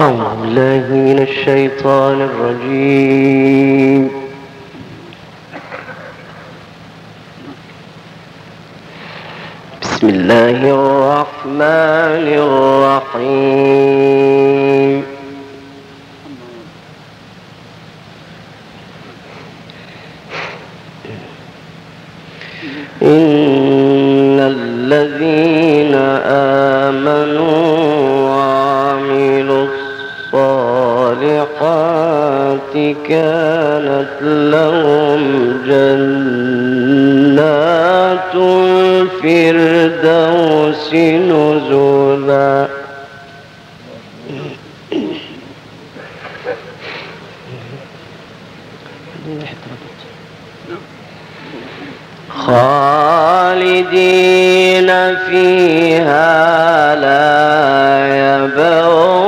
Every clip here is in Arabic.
أعوذ بالله من الشيطان الرجيم. بسم الله الرحمن الرحيم. إن الذين آمنوا الصالحات كانت لهم جنات الفردوس نزلا. خالدين فيها لا يبغون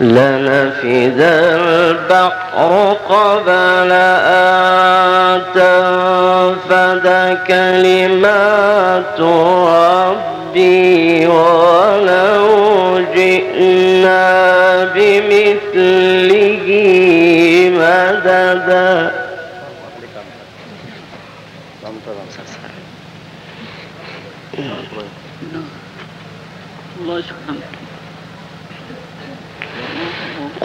لنفد البحر قبل أن تنفد كلمات ربي ولو جئنا بمثله مددا. الله سبحانه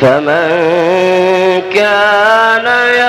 فمن كان يرجو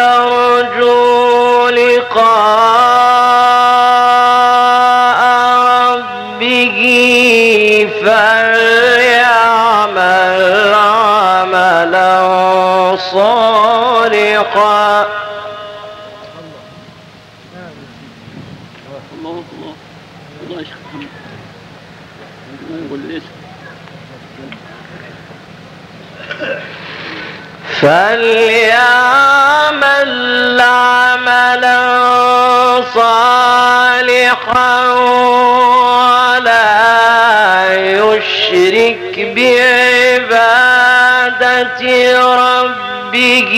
بعبادة ربه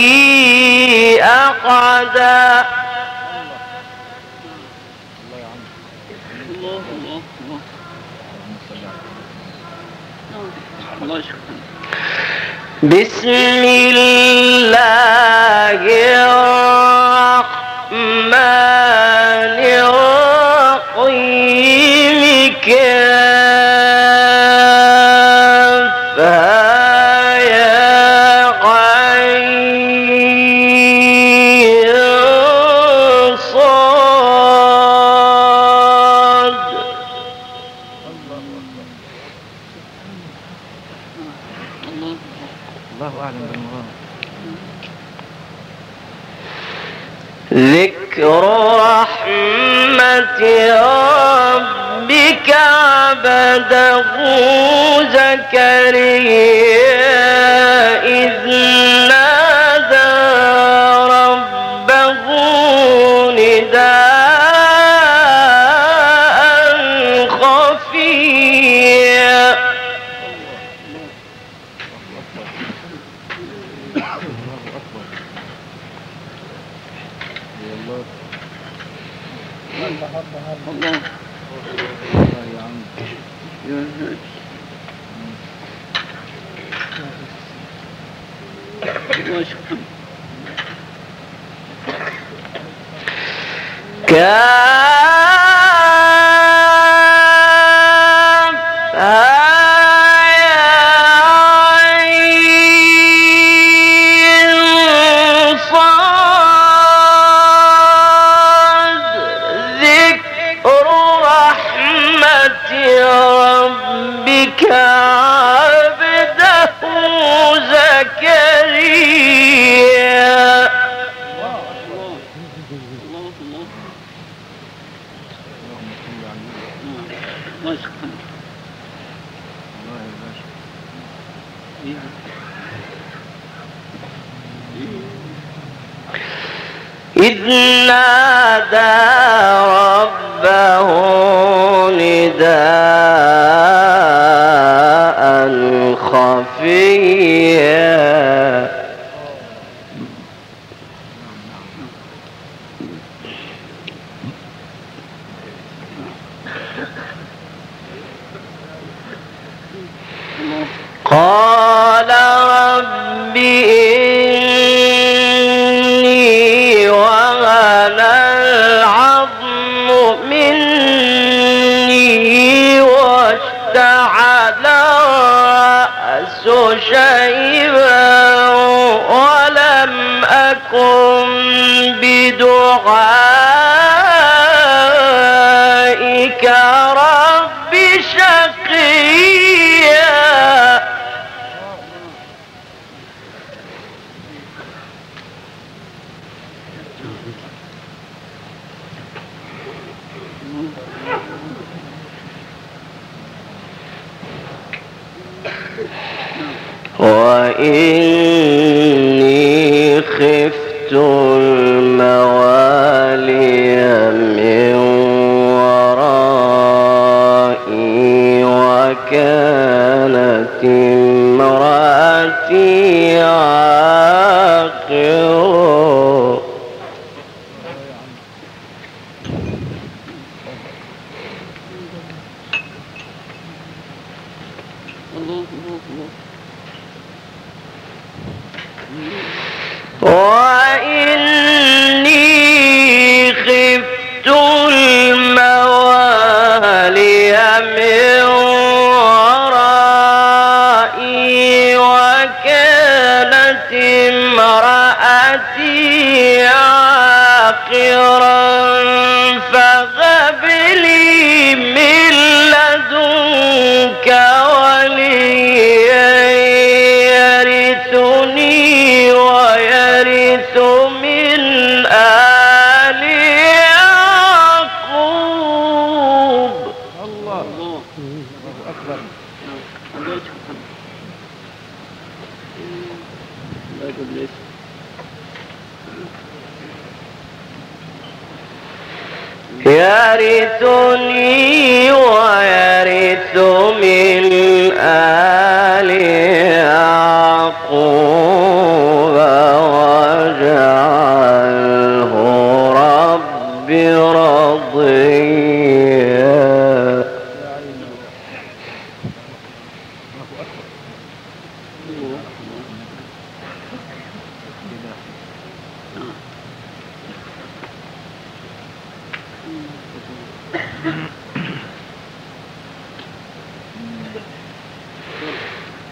سبحانه بسم الله. ذكر رحمة ربك عبده زكريا إذ إذ نادى की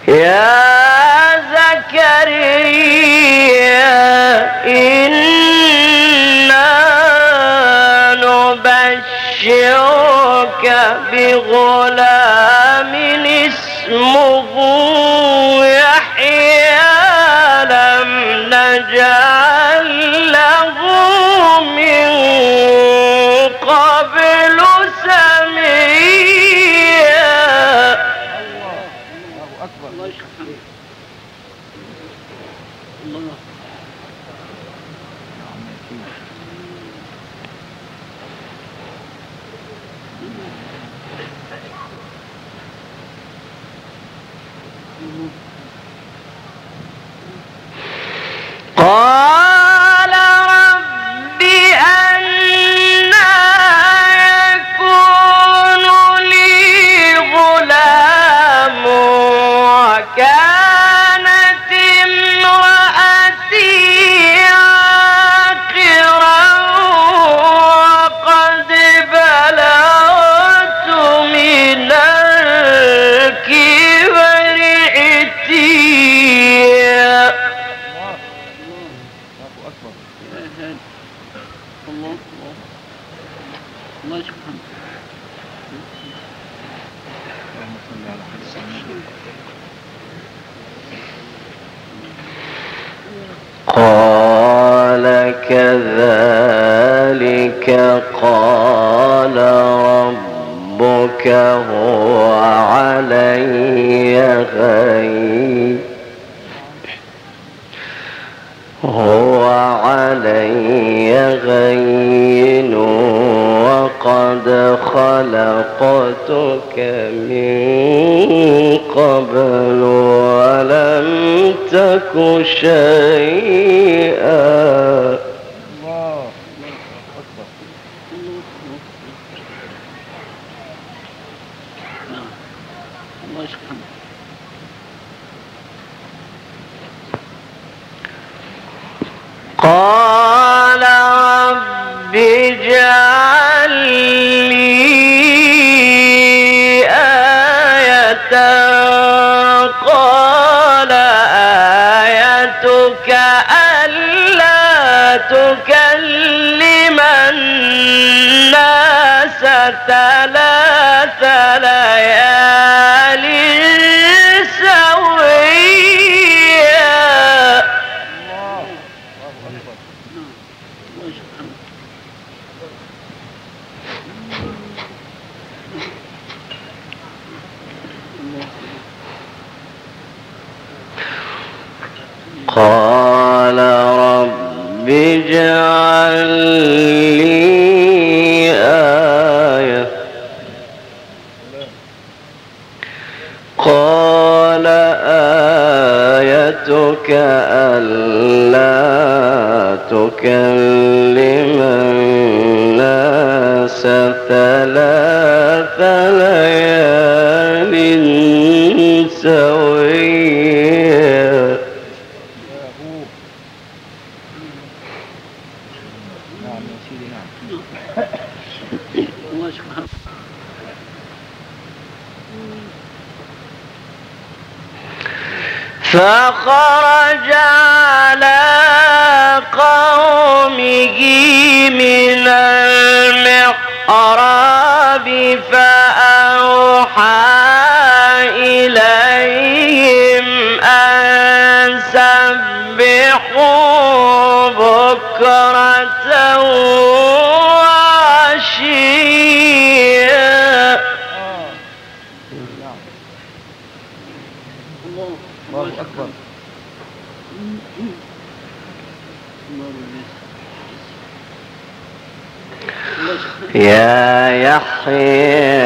يا يا يحيى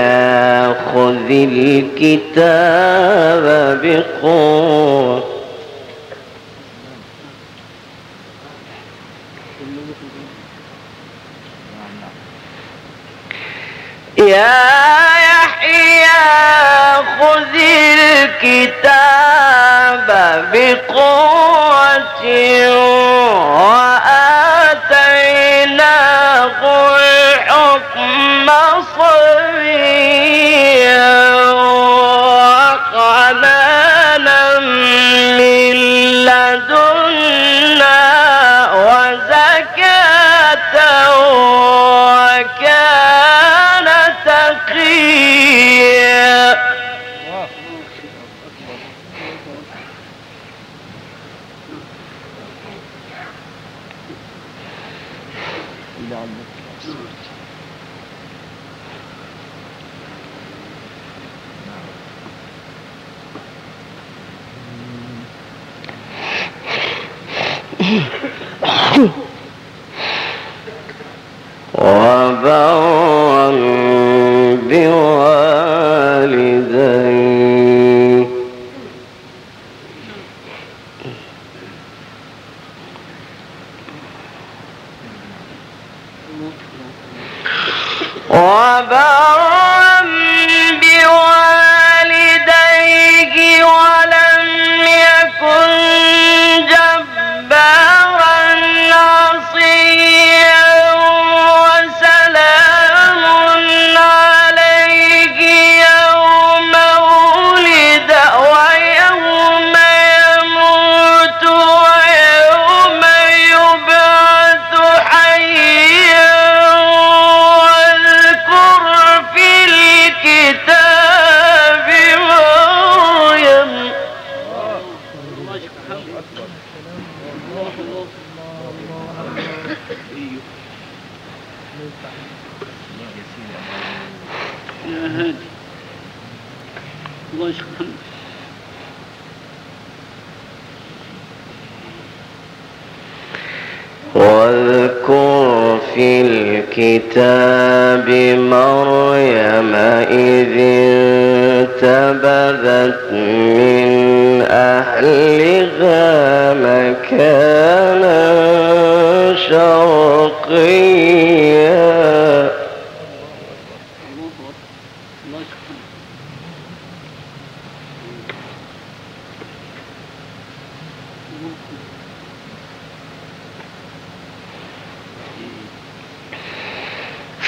خذ الكتاب بقوة. يا يحيى خذ الكتاب بقوة. Although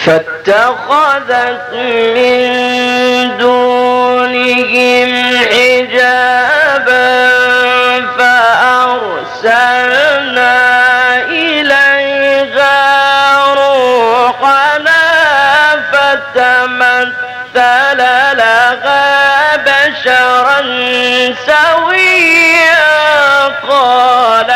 فاتخذت من دونهم سويا قال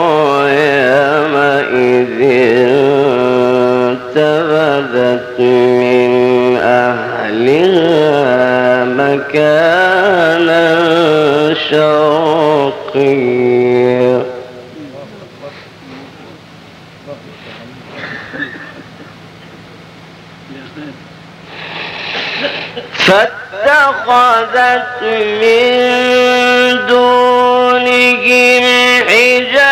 من أهلها مكانا شرقيا. فاتخذت من دونهم الحجاب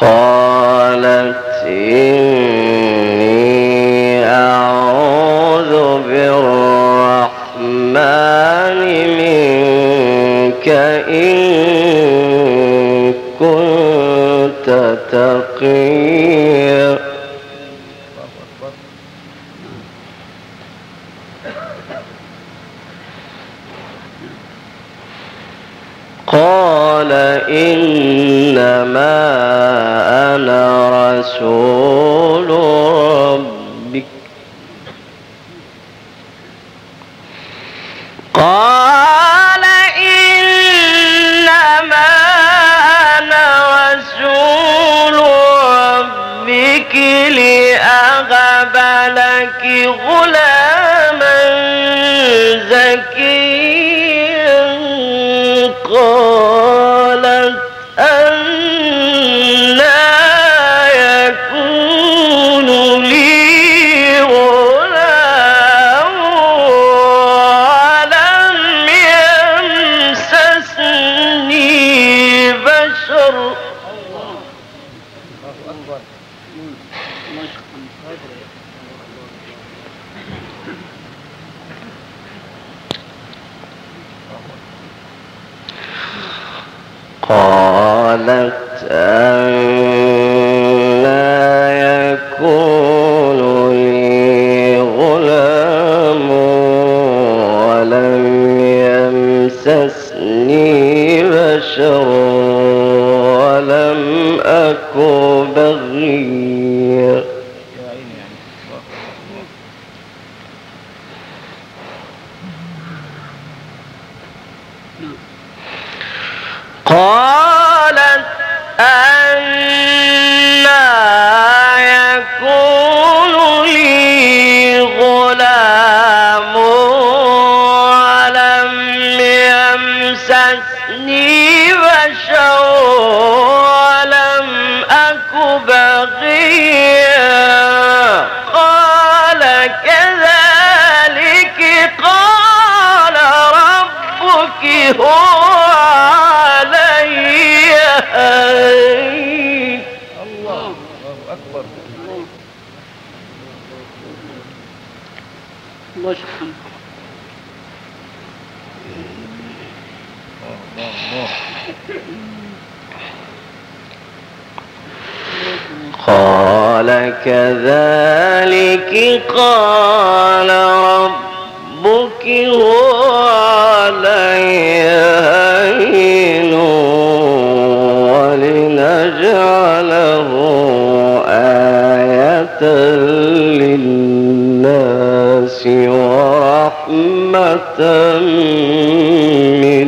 قالت إن the وعليها هين ولنجعله آية للناس ورحمة من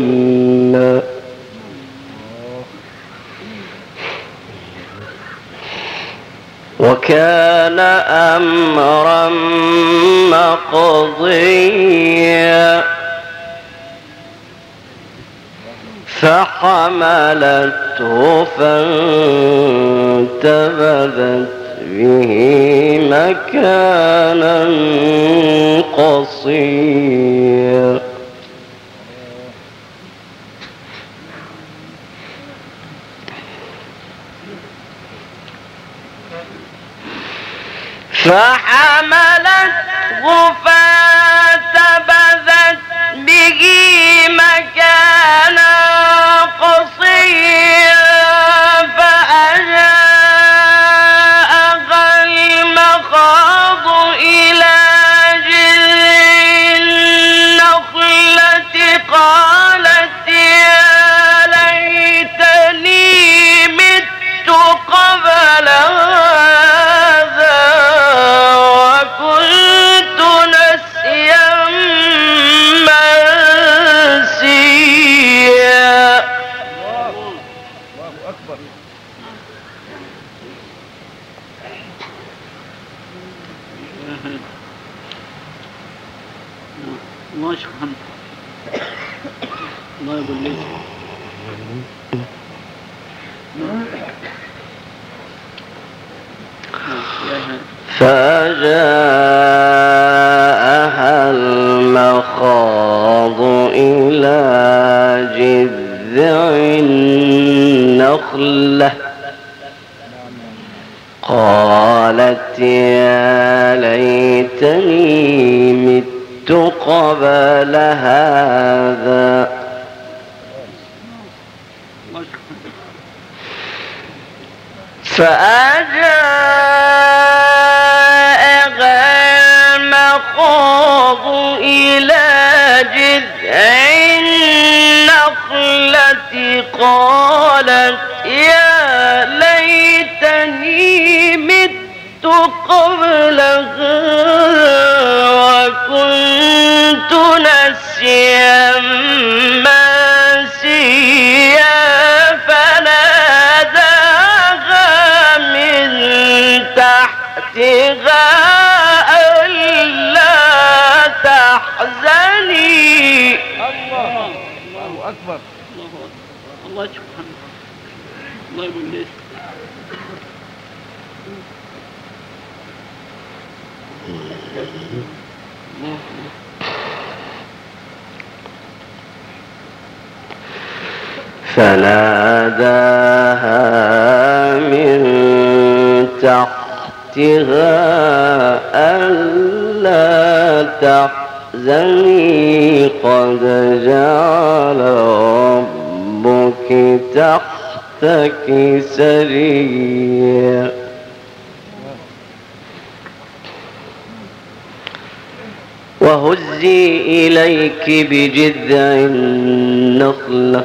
وكان أمرا مقضيا. فحملته فانتبذت به مكانا قصيرا فحملته فأ ألا تحزني. الله أكبر. الله أكبر الله سبحانه الله يبلس الله فناداها من تحت ابتغاء ألا تحزني قد جعل ربك تحتك سريا وهزي إليك بجذع النخلة.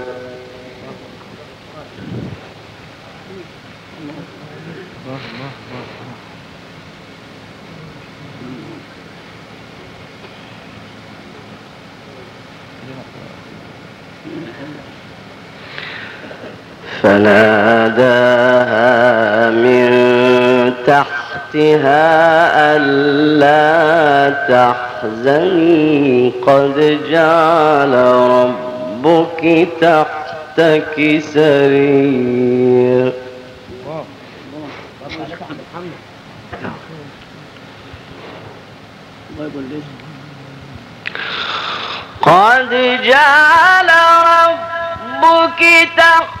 فناداها من تحتها ألا تحزني. قد جعل ربك تحتك ليش قد جعل ربك تحتك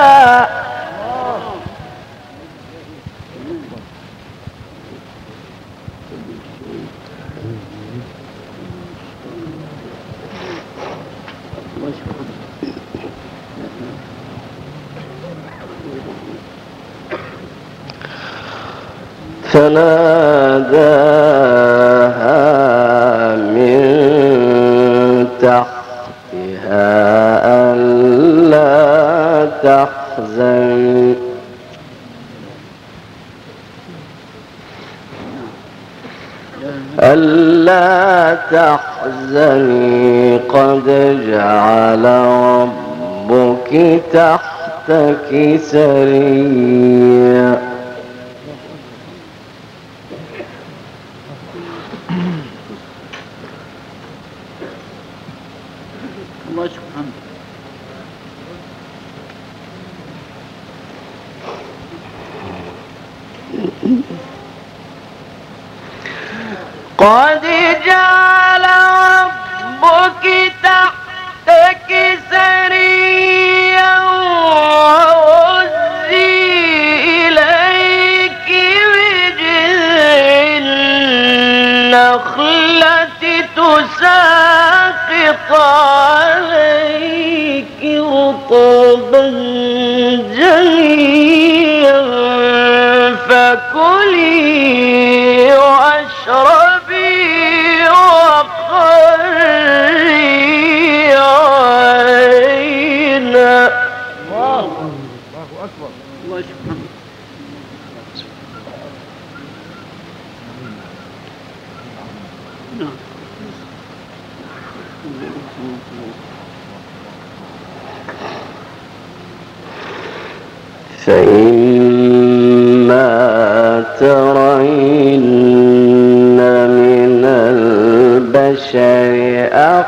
فناداها من تحتها ألا تحزن. ألا تحزني قد جعل ربك تحتك سريا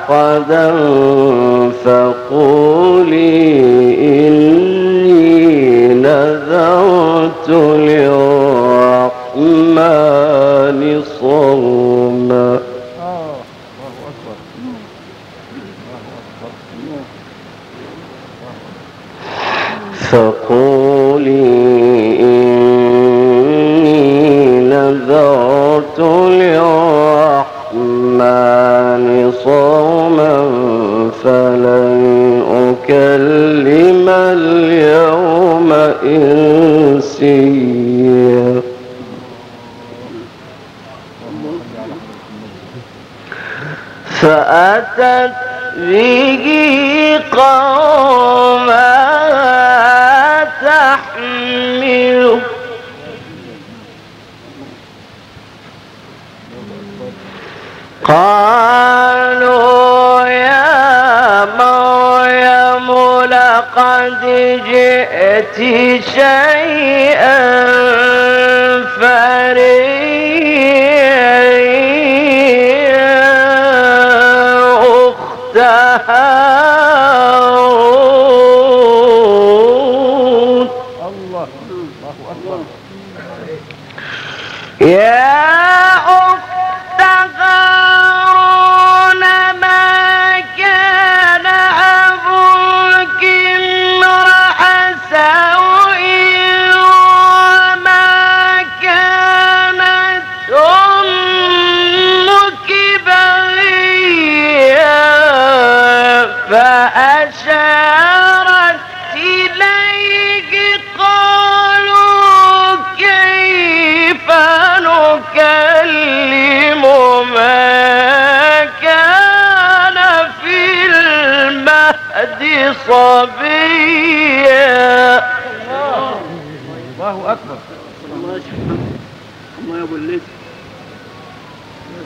أحدا فقولي أنا وليت ما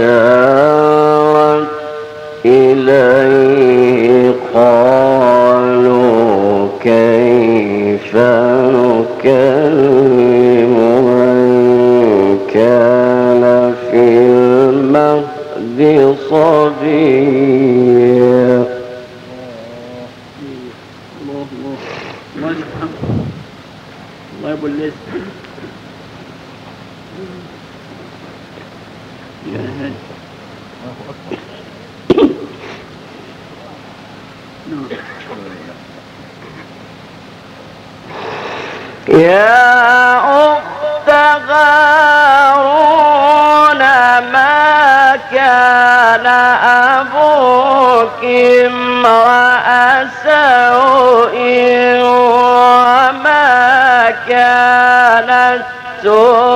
فأشارت إليه قالوا كيف نكذب صديق يا على أبوك امرأ سوء وما كانت سوء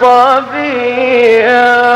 صبيا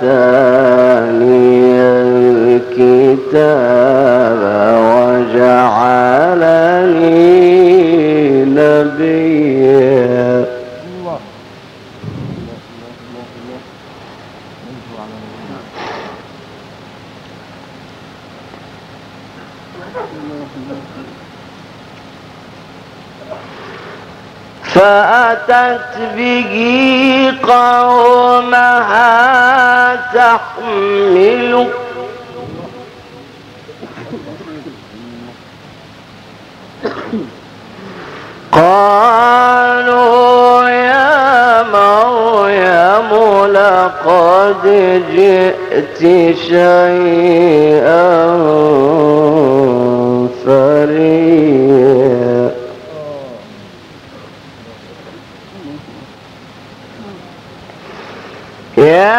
ثاني الكتاب وجعلني نبيا. فأتت به قومها تحمل قالوا يا مريم لقد جئت شيئا فريا Yeah.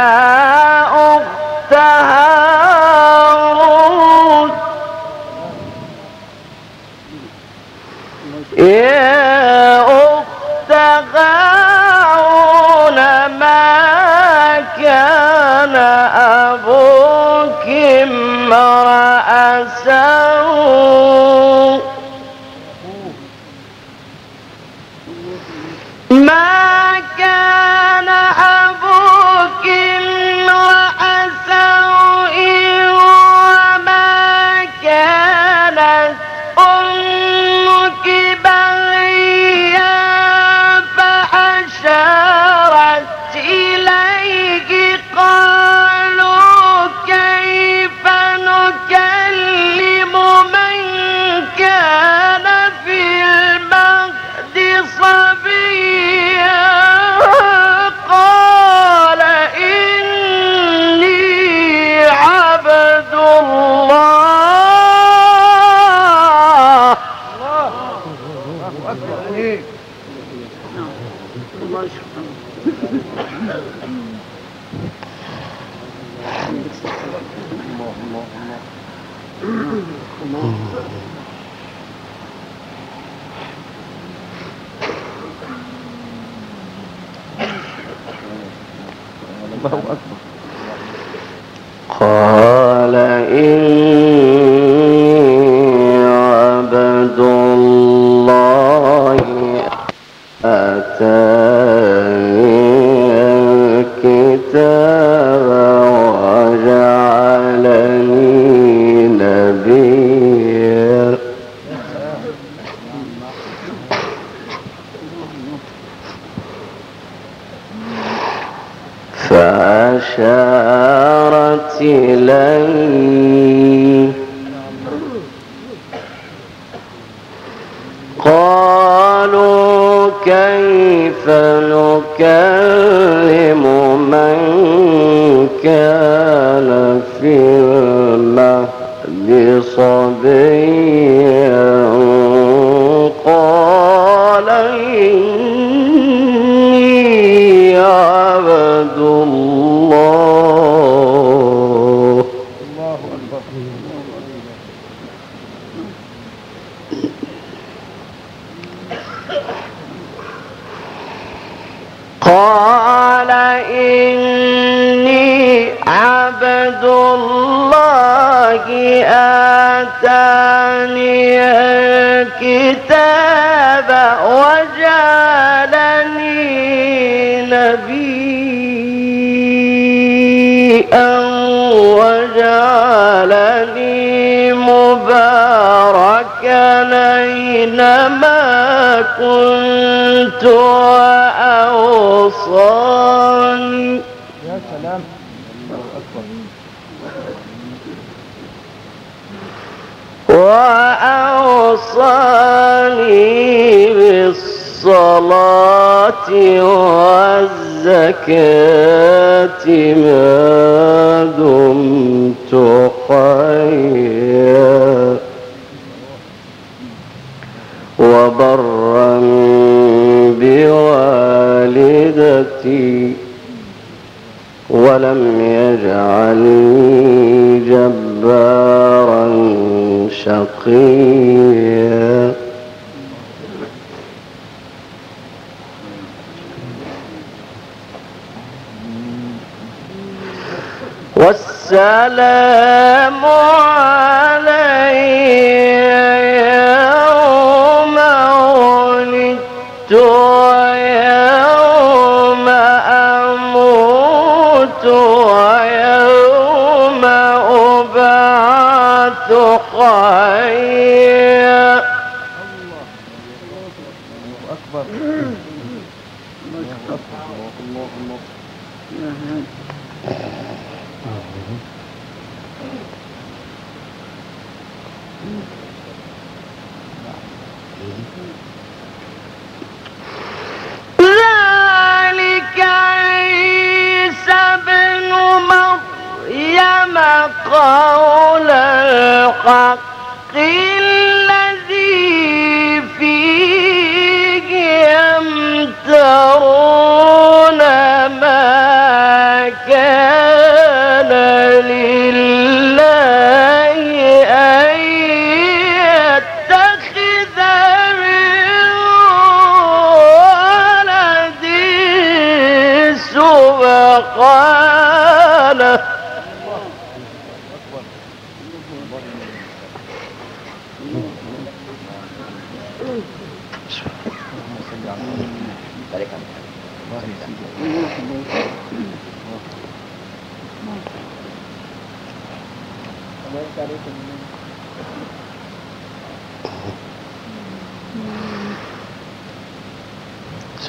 قالوا كيف نكلم من كان في المهد صبيا؟ قال كنت وأوصاني. يا سلام. وأوصاني بالصلاة والزكاة ما دمت حيا والسلام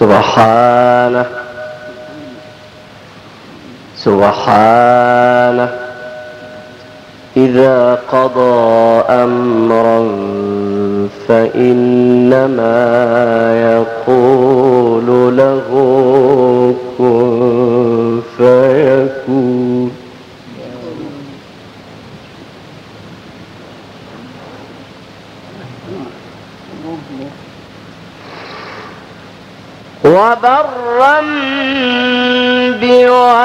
سبحانه. سبحانه. إذا قضى أمرا فإنما يقول له كن فيكون. وبرا بوالدتي.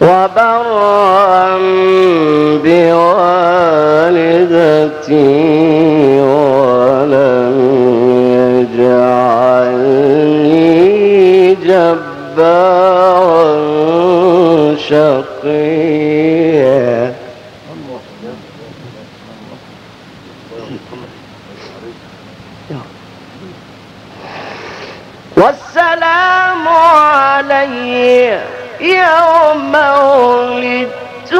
وبرا بوالدتي ولم يجعلني جبارا شقيا. والسلام علي. يوم ولدت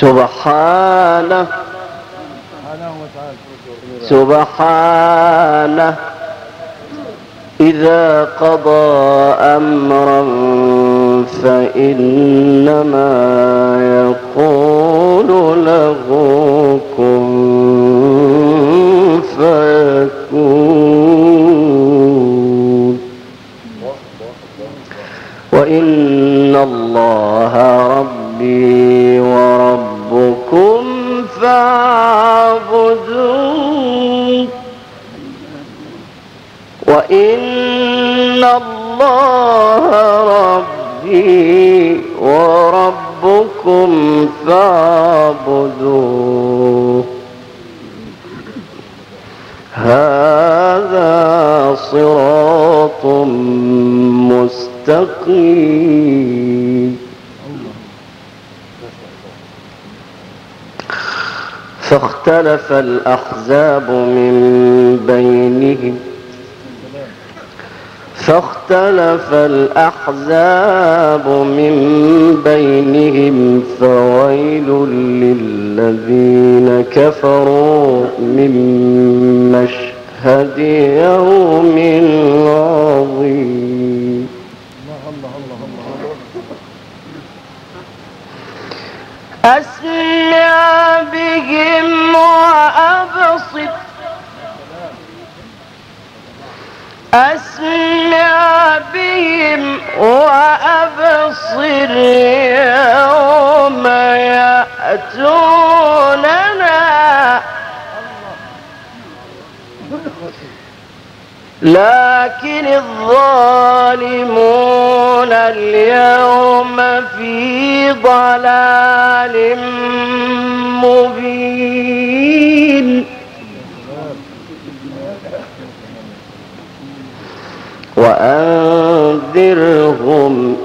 سبحانه سبحانه إذا قضى أمرا فإنما فاختلف الأحزاب من بينهم فاختلف الأحزاب من بينهم فويل للذين كفروا من مشهد يوم عظيم وأبصر يوم يأتوننا. لكن الظالمون اليوم في ضلال مبين. وأنذرهم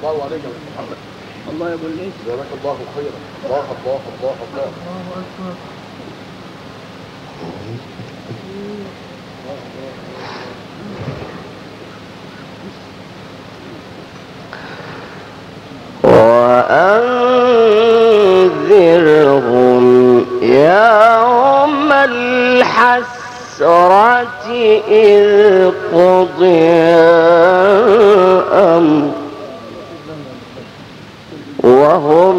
الله عليك يا محمد. الله ابو العز جزاك الله خيرا. الله الله الله الله وأنذرهم يوم الحسرة إذ قضي وهم